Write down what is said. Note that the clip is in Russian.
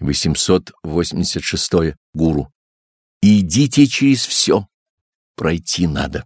886. Гуру. Идите через все. Пройти надо.